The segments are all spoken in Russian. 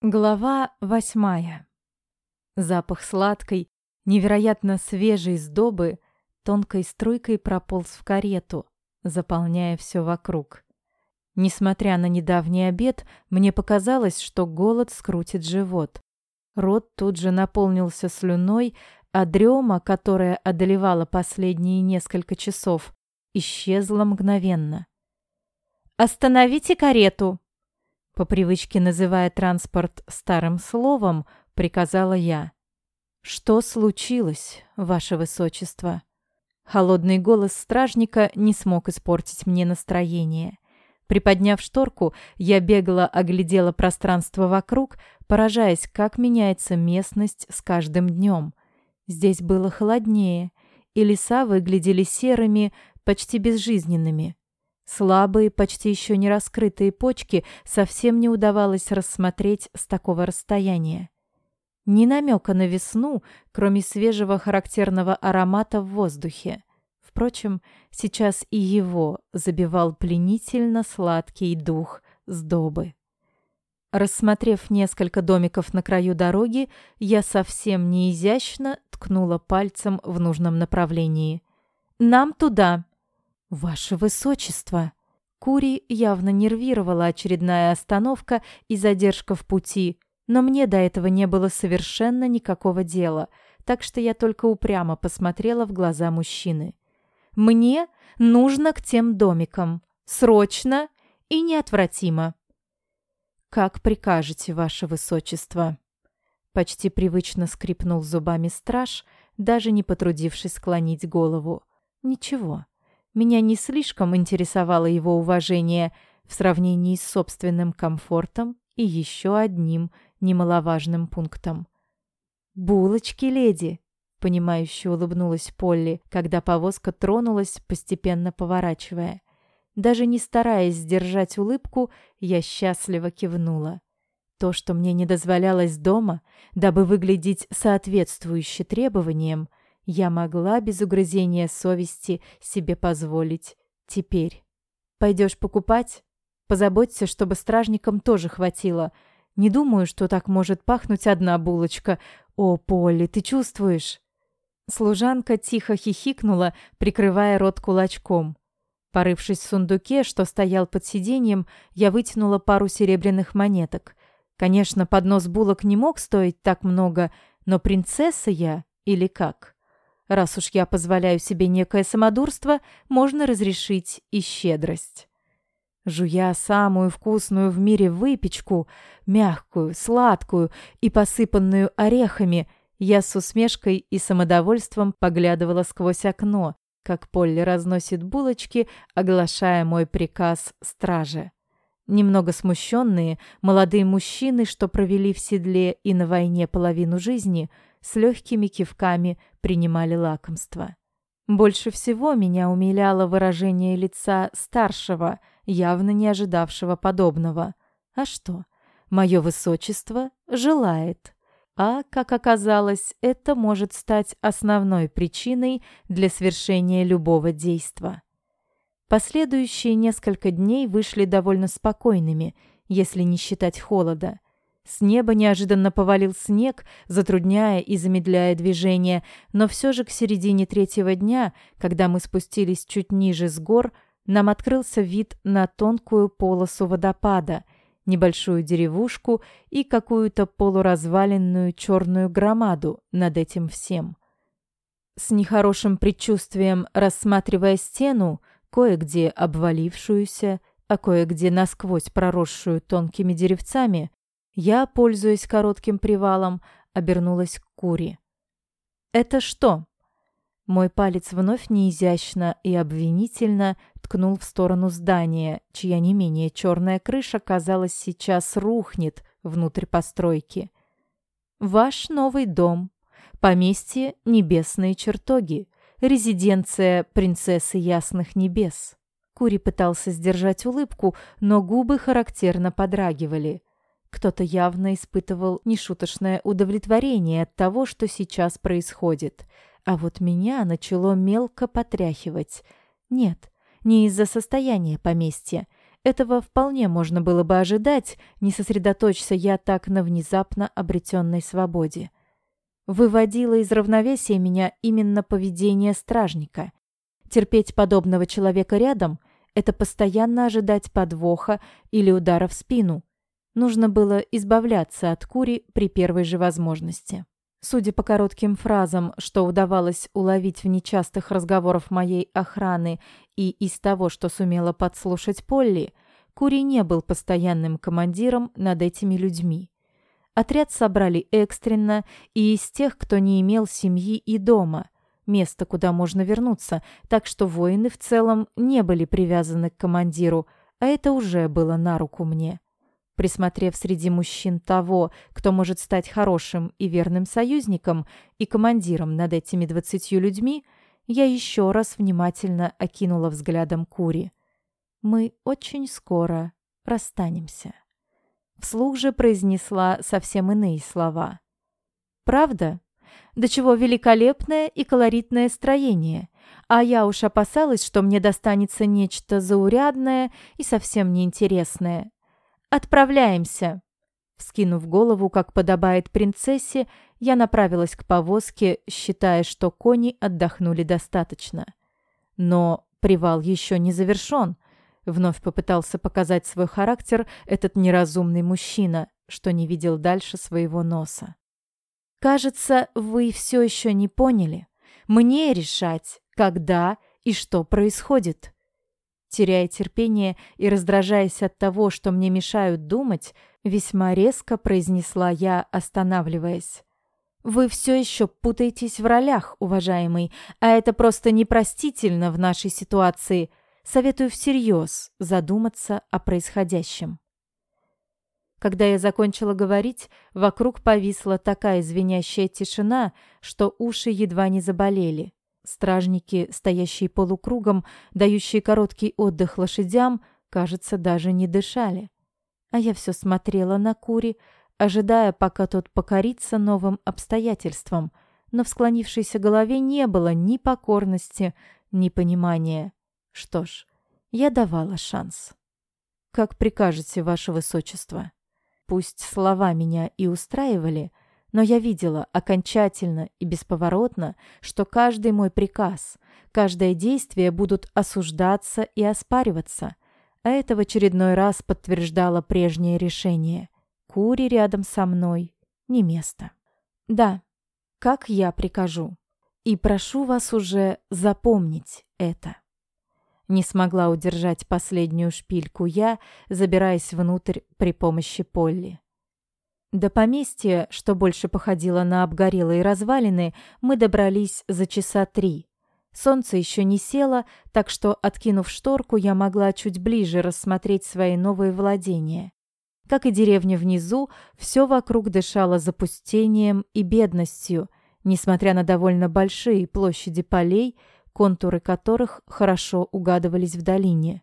Глава восьмая. Запах сладкой, невероятно свежей сдобы тонкой струйкой прополз в карету, заполняя все вокруг. Несмотря на недавний обед, мне показалось, что голод скрутит живот. Рот тут же наполнился слюной, а дрема, которая одолевала последние несколько часов, исчезла мгновенно. «Остановите карету!» По привычке называя транспорт старым словом, приказала я. «Что случилось, ваше высочество?» Холодный голос стражника не смог испортить мне настроение. Приподняв шторку, я бегло оглядела пространство вокруг, поражаясь, как меняется местность с каждым днем. Здесь было холоднее, и леса выглядели серыми, почти безжизненными. Слабые, почти еще не раскрытые почки совсем не удавалось рассмотреть с такого расстояния. Ни намека на весну, кроме свежего характерного аромата в воздухе. Впрочем, сейчас и его забивал пленительно сладкий дух сдобы. Рассмотрев несколько домиков на краю дороги, я совсем неизящно ткнула пальцем в нужном направлении. «Нам туда!» «Ваше высочество!» Кури явно нервировала очередная остановка и задержка в пути, но мне до этого не было совершенно никакого дела, так что я только упрямо посмотрела в глаза мужчины. «Мне нужно к тем домикам. Срочно и неотвратимо». «Как прикажете, ваше высочество?» Почти привычно скрипнул зубами страж, даже не потрудившись склонить голову. «Ничего, меня не слишком интересовало его уважение в сравнении с собственным комфортом и еще одним немаловажным пунктом. «Булочки, леди!» — понимающе улыбнулась Полли, когда повозка тронулась, постепенно поворачивая. Даже не стараясь сдержать улыбку, я счастливо кивнула. То, что мне не дозволялось дома, дабы выглядеть соответствующе требованиям, я могла без угрызения совести себе позволить теперь. Пойдешь покупать? Позаботься, чтобы стражникам тоже хватило. Не думаю, что так может пахнуть одна булочка. О, Полли, ты чувствуешь? Служанка тихо хихикнула, прикрывая рот кулачком. Порывшись в сундуке, что стоял под сиденьем, я вытянула пару серебряных монеток. Конечно, поднос булок не мог стоить так много, но принцесса я или как? Раз уж я позволяю себе некое самодурство, можно разрешить и щедрость. Жуя самую вкусную в мире выпечку, мягкую, сладкую и посыпанную орехами, я с усмешкой и самодовольством поглядывала сквозь окно, как Полли разносит булочки, оглашая мой приказ страже. Немного смущенные, молодые мужчины, что провели в седле и на войне половину жизни – с легкими кивками принимали лакомство. Больше всего меня умиляло выражение лица старшего, явно не ожидавшего подобного. А что? Мое высочество желает. А, как оказалось, это может стать основной причиной для свершения любого действа. Последующие несколько дней вышли довольно спокойными, если не считать холода. С неба неожиданно повалил снег, затрудняя и замедляя движение, но все же к середине третьего дня, когда мы спустились чуть ниже с гор, нам открылся вид на тонкую полосу водопада, небольшую деревушку и какую-то полуразваленную черную громаду над этим всем. С нехорошим предчувствием, рассматривая стену, кое-где обвалившуюся, а кое-где насквозь проросшую тонкими деревцами, я, пользуясь коротким привалом, обернулась к Кури. «Это что?» Мой палец вновь неизящно и обвинительно ткнул в сторону здания, чья не менее черная крыша, казалось, сейчас рухнет внутрь постройки. «Ваш новый дом. Поместье «Небесные чертоги». Резиденция принцессы Ясных Небес». Кури пытался сдержать улыбку, но губы характерно подрагивали. Кто-то явно испытывал нешуточное удовлетворение от того, что сейчас происходит. А вот меня начало мелко потряхивать. Нет, не из-за состояния поместья. Этого вполне можно было бы ожидать, не сосредоточься я так на внезапно обретенной свободе. Выводило из равновесия меня именно поведение стражника. Терпеть подобного человека рядом — это постоянно ожидать подвоха или удара в спину. Нужно было избавляться от Кури при первой же возможности. Судя по коротким фразам, что удавалось уловить в нечастых разговорах моей охраны и из того, что сумела подслушать Полли, Кури не был постоянным командиром над этими людьми. Отряд собрали экстренно и из тех, кто не имел семьи и дома, места, куда можно вернуться, так что воины в целом не были привязаны к командиру, а это уже было на руку мне. Присмотрев среди мужчин того, кто может стать хорошим и верным союзником и командиром над этими двадцатью людьми, я еще раз внимательно окинула взглядом Кури. «Мы очень скоро расстанемся». Вслух же произнесла совсем иные слова. «Правда? До чего великолепное и колоритное строение, а я уж опасалась, что мне достанется нечто заурядное и совсем неинтересное. «Отправляемся!» Вскинув голову, как подобает принцессе, я направилась к повозке, считая, что кони отдохнули достаточно. Но привал еще не завершен. Вновь попытался показать свой характер этот неразумный мужчина, что не видел дальше своего носа. «Кажется, вы все еще не поняли. Мне решать, когда и что происходит». Теряя терпение и раздражаясь от того, что мне мешают думать, весьма резко произнесла я, останавливаясь. «Вы все еще путаетесь в ролях, уважаемый, а это просто непростительно в нашей ситуации. Советую всерьез задуматься о происходящем». Когда я закончила говорить, вокруг повисла такая звенящая тишина, что уши едва не заболели. Стражники, стоящие полукругом, дающие короткий отдых лошадям, кажется, даже не дышали. А я все смотрела на Кури, ожидая, пока тот покорится новым обстоятельствам, но в склонившейся голове не было ни покорности, ни понимания. Что ж, я давала шанс. «Как прикажете, ваше высочество?» Пусть слова меня и устраивали, но я видела окончательно и бесповоротно, что каждый мой приказ, каждое действие будут осуждаться и оспариваться, а это в очередной раз подтверждало прежнее решение. Кури рядом со мной не место. Да, как я прикажу. И прошу вас уже запомнить это. Не смогла удержать последнюю шпильку я, забираясь внутрь при помощи Полли. До поместья, что больше походило на обгорелые развалины, мы добрались за часа три. Солнце еще не село, так что, откинув шторку, я могла чуть ближе рассмотреть свои новые владения. Как и деревня внизу, все вокруг дышало запустением и бедностью, несмотря на довольно большие площади полей, контуры которых хорошо угадывались в долине.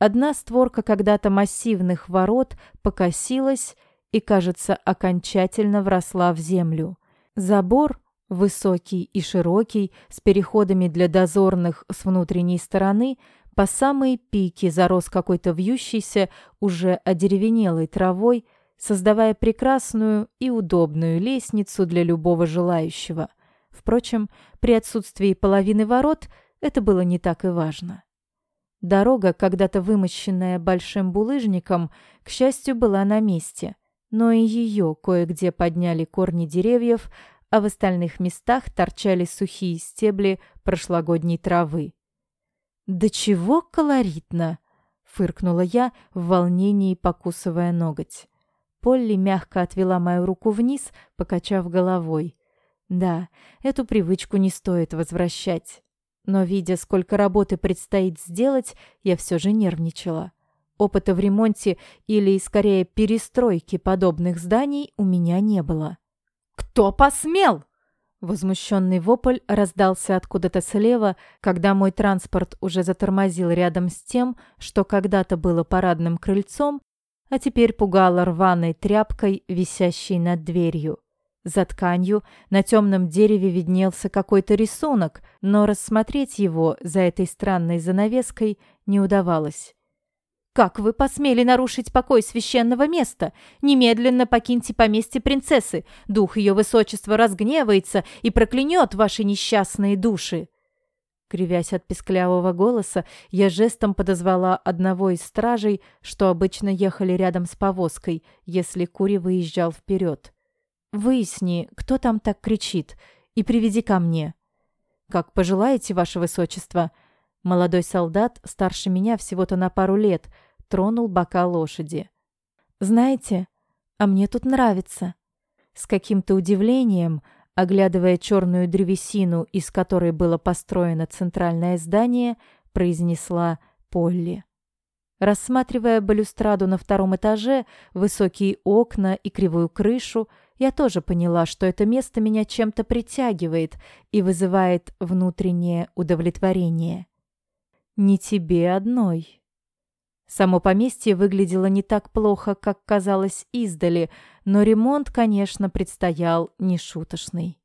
Одна створка когда-то массивных ворот покосилась, и, кажется, окончательно вросла в землю. Забор, высокий и широкий, с переходами для дозорных с внутренней стороны, по самые пики зарос какой-то вьющейся, уже одеревенелой травой, создавая прекрасную и удобную лестницу для любого желающего. Впрочем, при отсутствии половины ворот это было не так и важно. Дорога, когда-то вымощенная большим булыжником, к счастью, была на месте – но и ее кое-где подняли корни деревьев, а в остальных местах торчали сухие стебли прошлогодней травы. «Да чего колоритно!» — фыркнула я в волнении, покусывая ноготь. Полли мягко отвела мою руку вниз, покачав головой. Да, эту привычку не стоит возвращать. Но, видя, сколько работы предстоит сделать, я все же нервничала. Опыта в ремонте или, скорее, перестройке подобных зданий у меня не было. «Кто посмел?» Возмущенный вопль раздался откуда-то слева, когда мой транспорт уже затормозил рядом с тем, что когда-то было парадным крыльцом, а теперь пугало рваной тряпкой, висящей над дверью. За тканью на темном дереве виднелся какой-то рисунок, но рассмотреть его за этой странной занавеской не удавалось. Как вы посмели нарушить покой священного места? Немедленно покиньте поместье принцессы. Дух ее высочества разгневается и проклянет ваши несчастные души. Кривясь от песклявого голоса, я жестом подозвала одного из стражей, что обычно ехали рядом с повозкой, если Кури выезжал вперед. «Выясни, кто там так кричит, и приведи ко мне». «Как пожелаете, ваше высочество». Молодой солдат, старше меня всего-то на пару лет, тронул бока лошади. «Знаете, а мне тут нравится». С каким-то удивлением, оглядывая черную древесину, из которой было построено центральное здание, произнесла Полли. Рассматривая балюстраду на втором этаже, высокие окна и кривую крышу, я тоже поняла, что это место меня чем-то притягивает и вызывает внутреннее удовлетворение. Не тебе одной. Само поместье выглядело не так плохо, как казалось издали, но ремонт, конечно, предстоял нешуточный.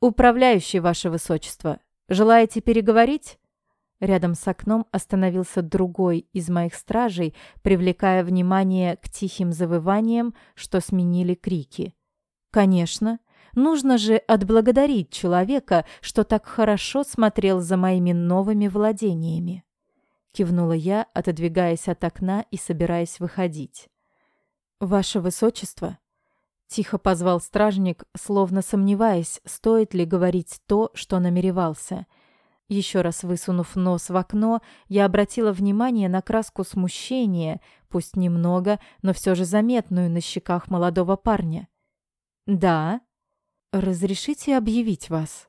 «Управляющий, ваше высочество, желаете переговорить?» Рядом с окном остановился другой из моих стражей, привлекая внимание к тихим завываниям, что сменили крики. «Конечно, нужно же отблагодарить человека, что так хорошо смотрел за моими новыми владениями». Кивнула я, отодвигаясь от окна и собираясь выходить. «Ваше высочество!» Тихо позвал стражник, словно сомневаясь, стоит ли говорить то, что намеревался – еще раз высунув нос в окно, я обратила внимание на краску смущения, пусть немного, но все же заметную на щеках молодого парня. «Да? Разрешите объявить вас?»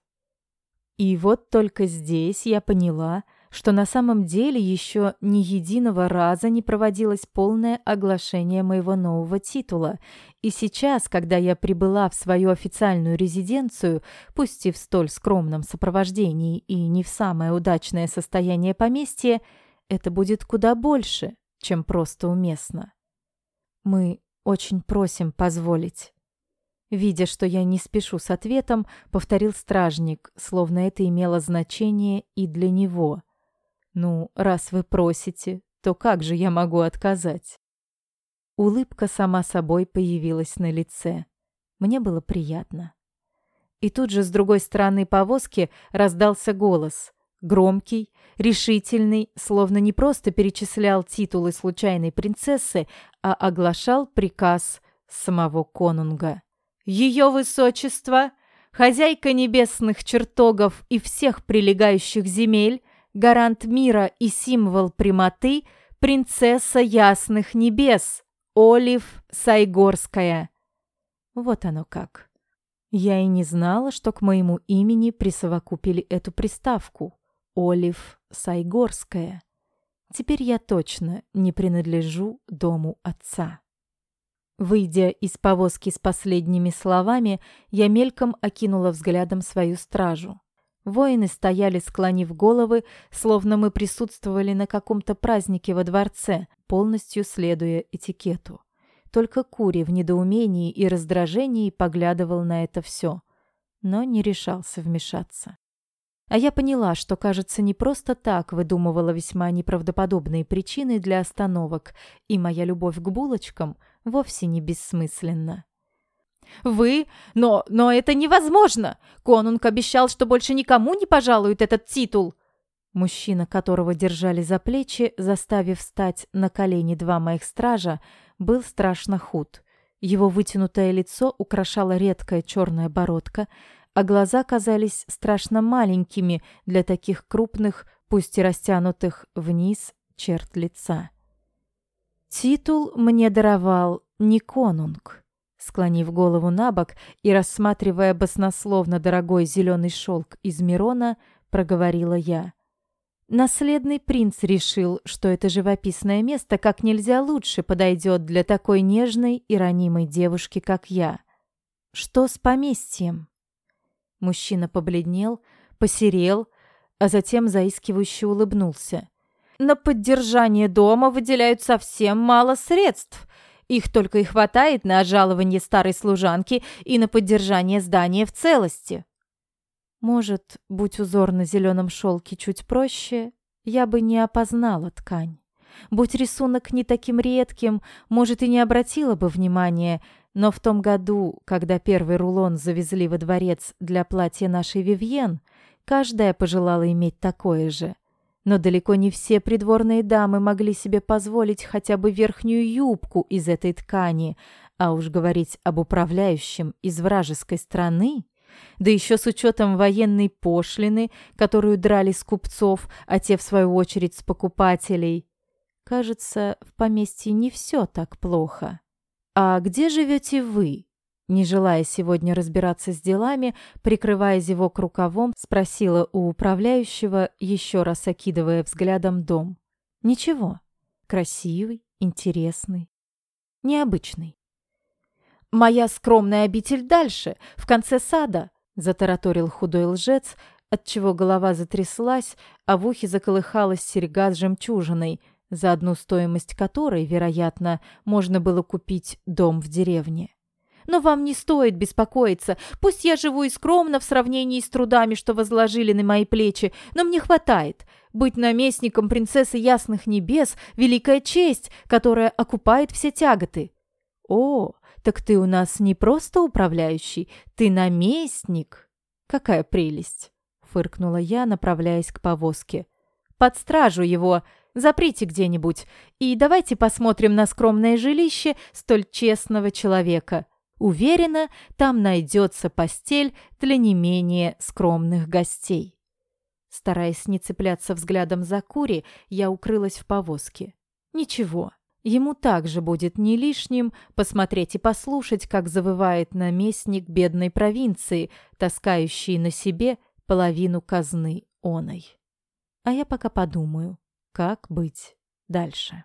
И вот только здесь я поняла, что на самом деле еще ни единого раза не проводилось полное оглашение моего нового титула, и сейчас, когда я прибыла в свою официальную резиденцию, пусть и в столь скромном сопровождении и не в самое удачное состояние поместья, это будет куда больше, чем просто уместно. Мы очень просим позволить. Видя, что я не спешу с ответом, повторил стражник, словно это имело значение и для него – «Ну, раз вы просите, то как же я могу отказать?» Улыбка сама собой появилась на лице. Мне было приятно. И тут же с другой стороны повозки раздался голос. Громкий, решительный, словно не просто перечислял титулы случайной принцессы, а оглашал приказ самого конунга. «Ее высочество, хозяйка небесных чертогов и всех прилегающих земель, гарант мира и символ прямоты, принцесса ясных небес, Олив Сайгорская. Вот оно как. Я и не знала, что к моему имени присовокупили эту приставку Олив Сайгорская. Теперь я точно не принадлежу дому отца. Выйдя из повозки с последними словами, я мельком окинула взглядом свою стражу. Воины стояли, склонив головы, словно мы присутствовали на каком-то празднике во дворце, полностью следуя этикету. Только Кури в недоумении и раздражении поглядывал на это все, но не решался вмешаться. А я поняла, что, кажется, не просто так выдумывала весьма неправдоподобные причины для остановок, и моя любовь к булочкам вовсе не бессмысленна. «Вы? Но, но это невозможно! Конунг обещал, что больше никому не пожалует этот титул!» Мужчина, которого держали за плечи, заставив встать на колени два моих стража, был страшно худ. Его вытянутое лицо украшала редкая черная бородка, а глаза казались страшно маленькими для таких крупных, пусть и растянутых вниз, черт лица. Титул мне даровал не конунг. Склонив голову на бок и рассматривая баснословно дорогой зеленый шелк из Мирона, проговорила я. Наследный принц решил, что это живописное место как нельзя лучше подойдет для такой нежной и ранимой девушки, как я. Что с поместьем? Мужчина побледнел, посерел, а затем заискивающе улыбнулся. На поддержание дома выделяют совсем мало средств. Их только и хватает на жалование старой служанки и на поддержание здания в целости. Может, будь узор на зеленом шелке чуть проще, я бы не опознала ткань. Будь рисунок не таким редким, может, и не обратила бы внимания, но в том году, когда первый рулон завезли во дворец для платья нашей Вивьен, каждая пожелала иметь такое же. Но далеко не все придворные дамы могли себе позволить хотя бы верхнюю юбку из этой ткани, а уж говорить об управляющем из вражеской страны, да еще с учетом военной пошлины, которую драли с купцов, а те, в свою очередь, с покупателей. Кажется, в поместье не все так плохо. «А где живете вы?» Не желая сегодня разбираться с делами, прикрывая зевок рукавом, спросила у управляющего, еще раз окидывая взглядом дом. «Ничего. Красивый, интересный, необычный». «Моя скромная обитель дальше, в конце сада», — затараторил худой лжец, отчего голова затряслась, а в ухе заколыхалась серьга с жемчужиной, за одну стоимость которой, вероятно, можно было купить дом в деревне. Но вам не стоит беспокоиться. Пусть я живу и скромно в сравнении с трудами, что возложили на мои плечи, но мне хватает. Быть наместником принцессы Ясных Небес — великая честь, которая окупает все тяготы. О, так ты у нас не просто управляющий, ты наместник. Какая прелесть! Фыркнула я, направляясь к повозке. Под стражу его, заприте где-нибудь, и давайте посмотрим на скромное жилище столь честного человека. Уверена, там найдется постель для не менее скромных гостей. Стараясь не цепляться взглядом за Кури, я укрылась в повозке. Ничего, ему также будет не лишним посмотреть и послушать, как завывает наместник бедной провинции, таскающий на себе половину казны оной. А я пока подумаю, как быть дальше.